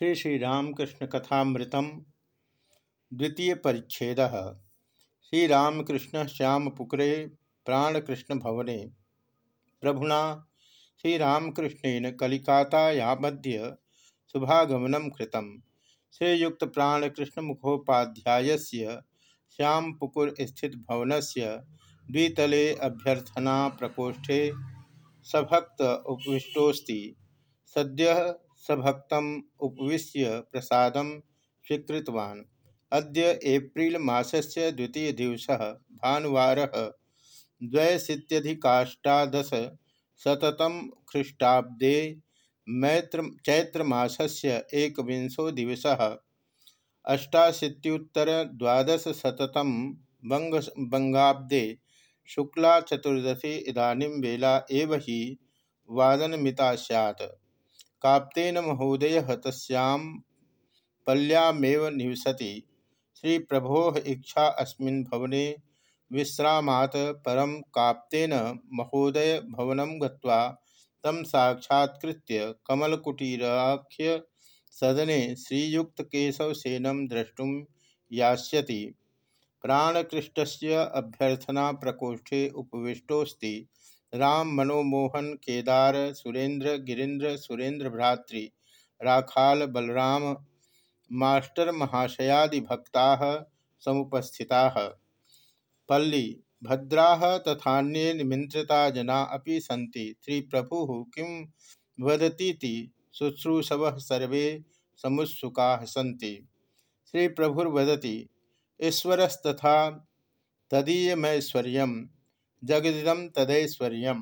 श्री श्री रामकृष्ण कथामृतम द्वितीय परिच्छेद श्रीरामकृष्ण श्यामपुकुरे प्राणकृष्ण भवने प्रभुना श्री श्रीरामकृष्णेन कलिकातायामद्य शुभागमनं कृतं श्रीयुक्त प्राणकृष्ण मुखोपाध्याय श्यामपुकुर स्थित भवनस्य द्वितले अभ्यर्थना प्रकोष्ठे सभक्त उपविष्टोस्ति सद्य सभक्त उपविश्य प्रसाद स्वीकृतवान्। अद्य एप्रिल द्वितीय दिवस, भानुवार। द्वयशीत्यधिकाष्टादशशततम ख्रीष्टाब्दे मैत्र चैत्रमासस्य एकविंशो दिवसः। अष्टाशीत्युत्तरद्वादशशततम बंग बंगाब्दे शुक्ला चतुर्दशी इदानीं वेला एव हि वादनमिता स्यात्। काप्तेन महोदय तस्यां पल्यामेव निवसति। श्री प्रभो इच्छा अस्मिन् भवने विश्रामात् परं काप्तेन महोदय भवनं गत्वा तं साक्षात्कृत्य कमलकुटीराख्य सदने श्रीयुक्तकेशवसेनं द्रष्टुं यास्यति। प्राणकृष्टस्य अभ्यर्थना प्रकोष्ठे उपविष्टोऽस्ति। राम मनोमोहन केदार सुरेंद्र गिरीन्द्र सुरेंद्र भ्रातृ राखाल बलराम मास्टर महाशयादि भक्ता समुपस्थिता। पल्ली भद्रा तथान्ये निमंत्रिता जना अभी सन्ति। श्री प्रभु किं वदती शुश्रूषव सर्वे समुत्सुका सन्ति। श्री प्रभुर्वदति ईश्वरस्तथा तदीयमैश्वर्य जगदिदम तदैश्वर्य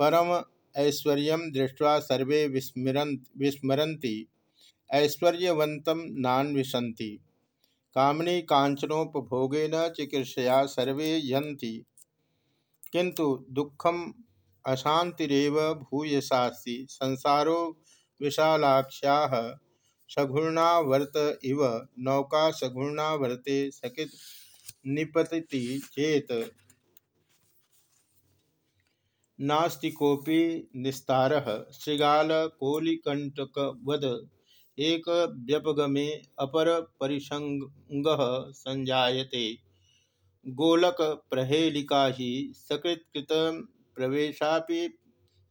परम ऐश्वर्य दृष्ट्वा सर्वे विस्मरन्ति ऐश्वर्यवन्तं नान्विशन्ति। कामनी कांचनोपभोगेन चिकीर्षया सर्वे यन्ति। किंतु दुखम अशांतिरव भूयसास्ति संसारो विशालाक्षा सघूर्णावर्त इव। नौका सघूर्णावर्ते सकित निपतति चेत नास्ति कोपि निस्तार। शृगालकोलिकंटकवद एक व्यपगमे अपर परिसंग संजायते गोलक प्रहेलिका ही सकृत्कृत प्रवेशापि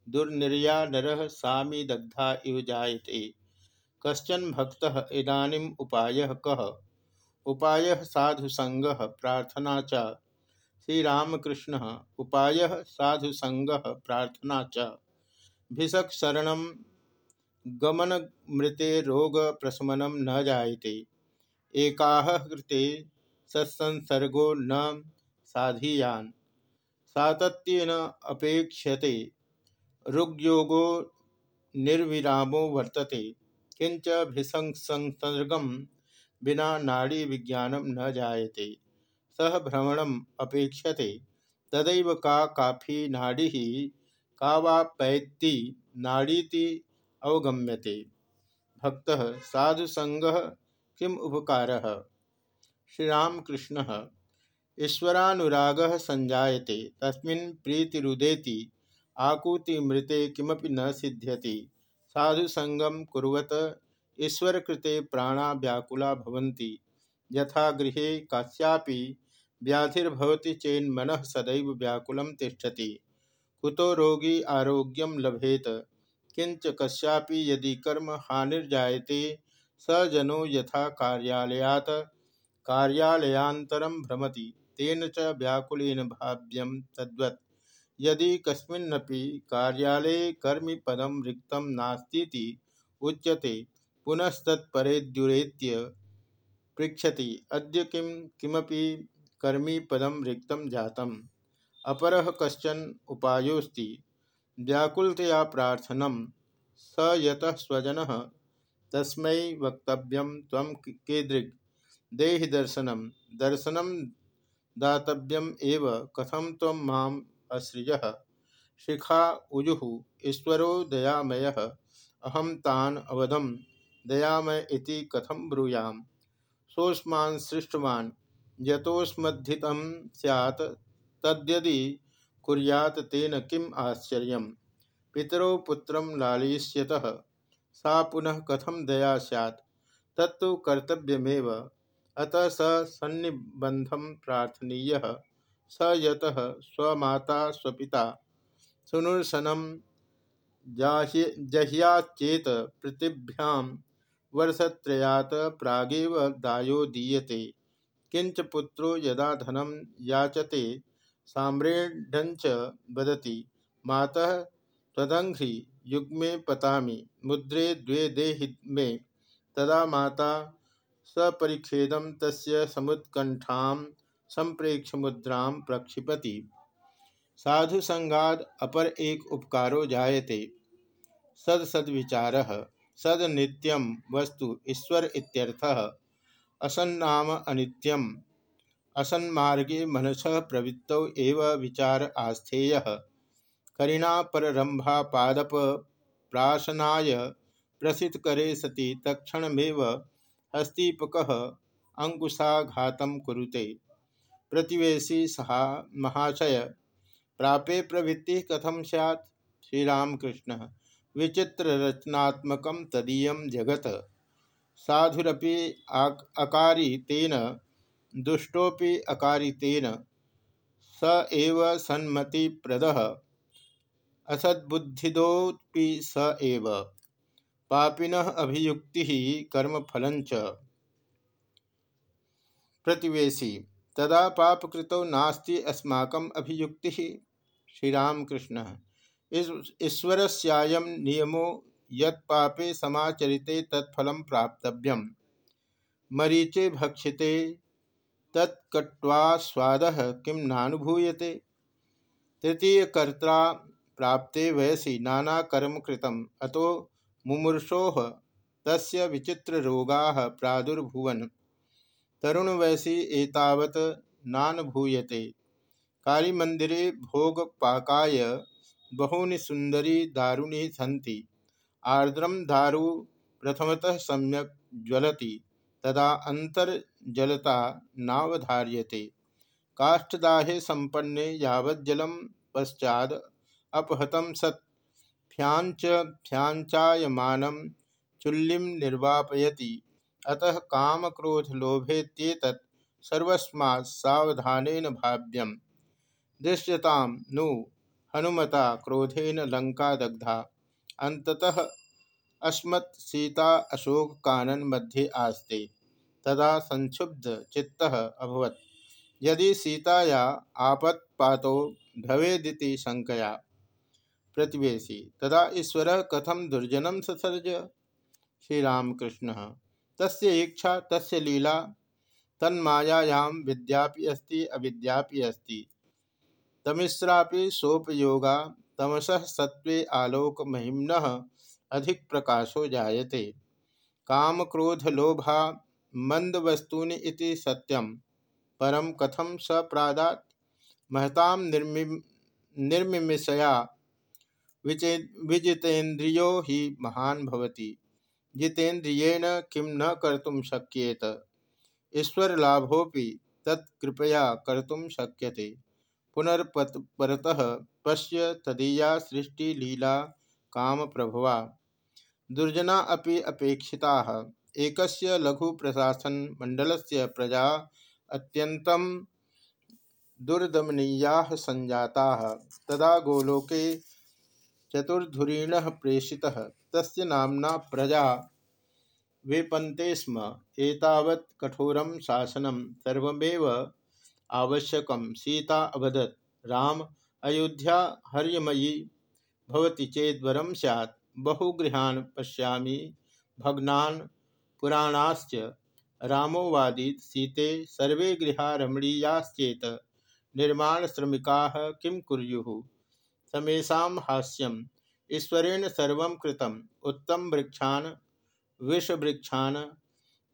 दुर्निर्या नर सामी दग्धा इव जायते। कश्चन भक्त इदानीम उपाय कह उपाय साधुसंग प्रार्थना च श्रीरामकृष्ण उपाय साधुसंग प्रार्थना च। भिषक शरण गमन मृते रोग प्रशमनम न जायते। कृते सत्संसर्गो न साधीयान। सातत्येन अपेक्षते ऋग्योगो निर्विरामो वर्तते। किंच भिसंसर्गम बिना नाड़ी विज्ञानम न जायते। सह भ्रमणम अपेक्षते तदैव का काफ़ी नाड़ी का वा पैत्ती नाड़ीति अवगम्यते। भक्त साधुसंग किम उपकार? श्रीरामकृष्ण, ईश्वरानुराग संजायते। तस्मिन् प्रीतिरुदेति आकूति मृते किमपि न सिद्ध्यति। साधुसंगम कुर्वत, ईश्वर कृते प्राणा व्याकुला भवन्ति। यथा गृहे कास्यापि व्याधिर्भवति चेन्मन सदैव व्याकुल तिष्ठति। कुतो रोगी आरोग्यम लभेत किंच कस्यापि यदि कर्म हानिर्जायते, स जनो यथा कार्यालयात कार्यालयांतरम भ्रमति। तेन च व्याकुलेन भाव्यम तद्वत्। यदि कस्मिन्नपि कार्यालये कर्मिपदं रिक्तं नास्तीति उच्यते, पुनस्तत्परेद्युरेत्य पृछति अद्य किं किमपि कर्मी पदम रिक्त जातम। अपर कशन उपायोस्ति व्याकुलतया प्रार्थनम स यत स्वजन। तस्म वक्तव्यम तम केदृग। देहि दर्शनम दातव्यम एव। कथम तम असृज शिखा उजु। ईश्वरो दयामय। अहम तान अवधम। दयामय इति कथम ब्रूयाम? सोस्मान सृष्टवान यतोस्मद्धित सैत् तद्यदि कुर्यात् तेन किम आश्चर्य पितरौ पुत्र लालयिष्यतः सा पुनः कथम दया सैत् तत्तु कर्तव्यमेव। अतः स सन्निबंधम प्रार्थनीय। स यत स्वमाता स्वपिता। सुनुर्शनम जह्याचेत प्रतिभ्याम वर्षत्रयात प्रागेव दायो दीयते। किंच पुत्रो यदा धनम याचते साम्रेढ़ वदति, मातः तदंघ्रि युग्मे पतामि, मुद्रे द्वे देहि मे। तदा माता सपरिखेदम तस्य समुत्कंठां संप्रेक्ष मुद्रां प्रक्षिपति। साधु संगाद अपर एक उपकारो जायते। सद सद विचार सद नित्यम वस्तु ईश्वर इत्यर्थः। असन्नाम अनित्यम। असन्मार्गे मनस प्रवृत्त एव विचार आस्थेय। करिणा पररंभा पादप प्राशनाय प्रसित करे सति तक्षणमेव हस्तीपक अंकुशाघात कुरुते। प्रतिवेशी सहा महाशय। प्रापे प्रवृत्ति कथम सैत् श्रीरामकृष्ण। विचित्र रचनात्मक तदीय जगत। साधुरपि अकारी तेन दुष्टोपि अकारी तेन स एव सन्मतिप्रद। असद्बुद्धिदोपि स एव। पापिनः अभियुक्ति कर्मफलंच प्रतिवेशी, तदा पापकृतौ नास्ति अस्माकम् अभियुक्ति। श्रीरामकृष्ण ईश्वरस्यायं नियमो यत्पापे समाचरिते तत्फलं प्राप्तव्यम। मरीचे भक्षिते तत्कट्वास्वादः किं नानुभूयते? तृतीय तृतीयकर्ता प्राप्ते वयसि नानाकर्म कृतम, अतो मुमूर्षोः तस्य विचित्ररोगाः प्रादुर्भुवन्। तरुणवयसि एतावत् नानुभूयते। कालीमन्दिरे भोगपाकाय बहूनि सुन्दरी दारूणि सन्ति। आर्द्रम दारु प्रथमतः सम्यक ज्वलति, तदा अंतर्जलता नावधार्यते। काष्ठदाहे संपन्ने यावज्जलम पश्चाद अपहतम सत् फ्यांच फ्यांचायमानं चुल्लिं निर्वापयति। अतः काम क्रोध लोभेत्येतत् सर्वस्मात् सावधानेन भाव्यम। दृश्यताम नु हनुमता क्रोधेन लंका दग्धा अंततः अस्मत् सीता अशोक कानन मध्ये आस्ते, तदा संक्षुब्ध चित्त अभवत। यदि सीताया आपत्पातो भवेदिति शंकया प्रतिवेशी, तदा ईश्वर कथम दुर्जनम ससर्ज श्रीरामकृष्ण, तस्य इच्छा, तस्य लीला, तन्मायायां विद्यापि अस्ति, अविद्यापि अस्ति। तमिश्रापि सोपयोगा तमसः सत्वे आलोक महिमन अधिक प्रकाशो जायते। काम क्रोध लोभा मंद वस्तूनि इति सत्यम परम कथम स प्रादात? महताम निर्मिमिषया विजितेन्द्रियो ही महान भवति। जितेन्द्रियेण किम न कर्तुम शक्येत। ईश्वर लाभोपि तत्कृपया कर्तुम शक्यते। पुनर्परतः पश्य तदीया सृष्टिलीला काम प्रभवा। दुर्जना अपि अपेक्षिता। एकस्य लघु प्रशासन मंडलस्य प्रजा अत्यंतं दुर्दमनीया संजाता। तदा गोलोके चतुर्धुरीण प्रेषितः। तस्य नामना प्रजा वेपन्ते स्म। एतावत् कठोरं शासनं सर्वमेव आवश्यकं। सीता अवदत्, राम अयोध्या हर्यमयी भवति चेद्वरम सैत् बहुगृहान् पश्यामि भग्नान् पुराणाश्च। रामोवादीत् सीते सर्वे गृहा रमणीयाश्चेत। निर्माणश्रमिकाः किं कुर्युः? समेषां हास्यम्। ईश्वरेण सर्वं कृतम्। उत्तम वृक्षान्, विषवृक्षान्,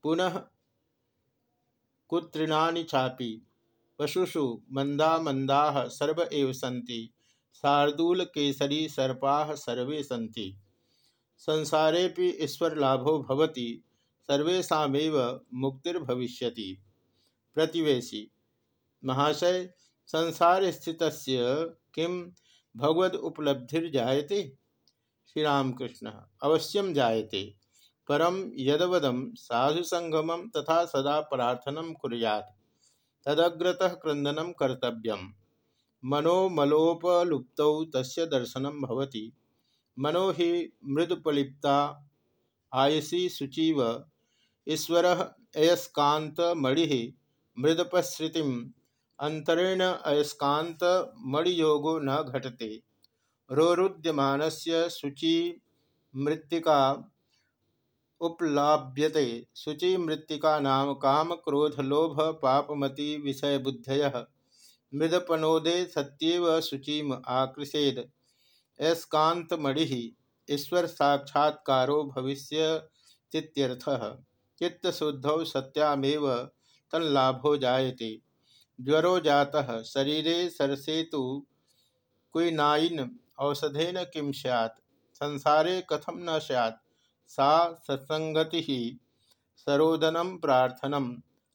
पुनः कुत्रिणानि चापि। पशुषु मंदा मंदा सर्व एव सन्ति। शार्दूल केसरी सर्पा सर्वे सन्ति। ईश्वर लाभो भवति सर्वेशाव मुक्तिर्भविष्यति। प्रतिवेशी। महाशय संसार स्थित किम भगवद उपलब्धिर्जायते? श्रीरामकृष्ण। अवश्यम जायते। परम यदवदम साधुसंगम तथा सदा प्रार्थना कुरियात। तदग्रतः क्रंदनम कर्तव्यम मनोमलोपलुप्त तस्य दर्शनम भवति। मनो हि मृदुपलिप्ता, आयसी शुचिव ईश्वर अयस्कांतमणि मृदपश्रुति अंतरेण अयस्कांतमणियोगो न घटते। रोरुद्यमान से शुचि मृत्तिका उपलाभ्यते। शुचि मृत्तिका नाम काम क्रोध लोभ पापमति विषय बुद्धय। मृदपनोदे सत्यव शुचिम आकृषेद। ईश्वर साक्षात्कारो भविष्य चित्तशुद्धौ सत्यामेव तल्लाभो जायते। ज्वरो जातः शरीरे सरसेतु कुनाइन औषधेन किं सैत् संसारे कथम न सैत् सा सत्संगति ही सरोदनम प्रार्थनम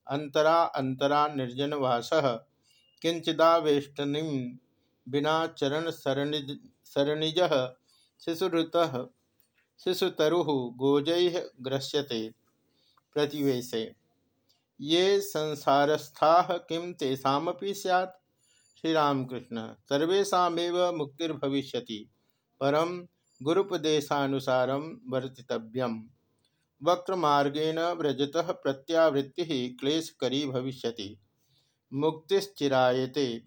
अंतरा अंतरा निर्जनवास किंचिदावेष्टनी बिना चरण सरणिज शिशुरुत शिशुतरु गोज ग्रस्यते प्रतिवेशे ये संसारस्था किम तेषापि सैत् श्रीरामकृष्ण सर्वेशाव मुक्तिर्भविष्य परम गुरुपदेशानुसार वर्तितव्यम वक्रमार्गेण व्रजत प्रत्यावृत्ति क्लेशकरी भविष्य मुक्तिश्चिरायते।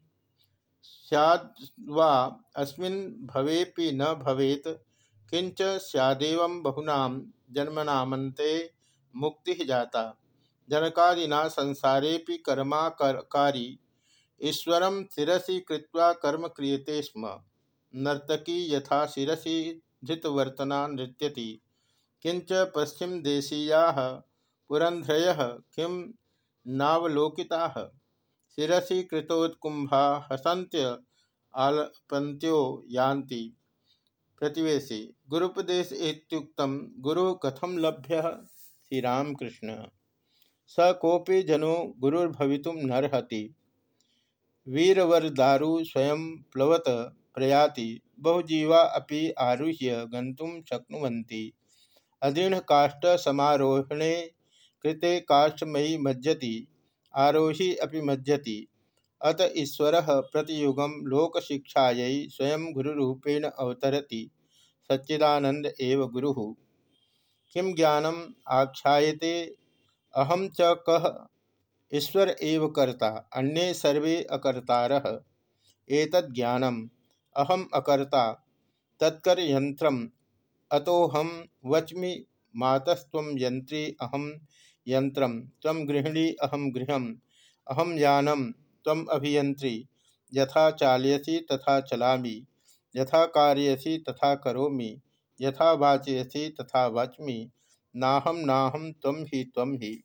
सैद्वा अस्मिन् भवेपि न भवेत। किंच सैदेव बहुना जन्मनामन्ते मुक्ति जाता। जनकादिना संसारे कर्माकारी ईश्वर शिसी कृत्वा कर्म क्रियते स्म। नर्तकी यथा शिसी धृतवर्तना नृत्यति। किंच पश्चिम देशीया पुरंध्रय किं नावलोकिता। शिसी कृतोत्कुंभा हसंत्य आलपंत्यो यान्ति। प्रतिवेशी, गुरुपदेश गुरु कथम लभ्य? श्रीरामकृष्ण। स कोपी जनो गुरुर्भवितुम नर्हति। वीरवरदारु स्वयं प्लवत। प्रयाति बहुजीवा अपि आरुह्य गंतुम शक्नुवन्ति। अदीर्ण काष्ठ समारोहणे कृते काष्ठमयी मज्जति, आरोही अपि मज्जति। अत ईश्वर प्रतियुगम लोकशिक्षायै स्वयं गुरुरूपेण अवतरति। सच्चिदानंद एव गुरु। किं ज्ञानम आख्यायते? अहम च कह ईश्वर एव कर्ता, अन्ये सर्वे अकर्तार। एतज्ञानम अहम अकर्ता। तत्कर यंत्रम अतोहम वच्मि मातस्व यंत्री अहम यंत्रम तम गृहिणी अहम गृह अहम यानम तम अभियंत्री यथा चालयसी तथा चलामी। यथा कार्यसी तथा करोमि। यथा वाचयसी तथा वाच्मि। नाहम नाहम तम ही तम ही।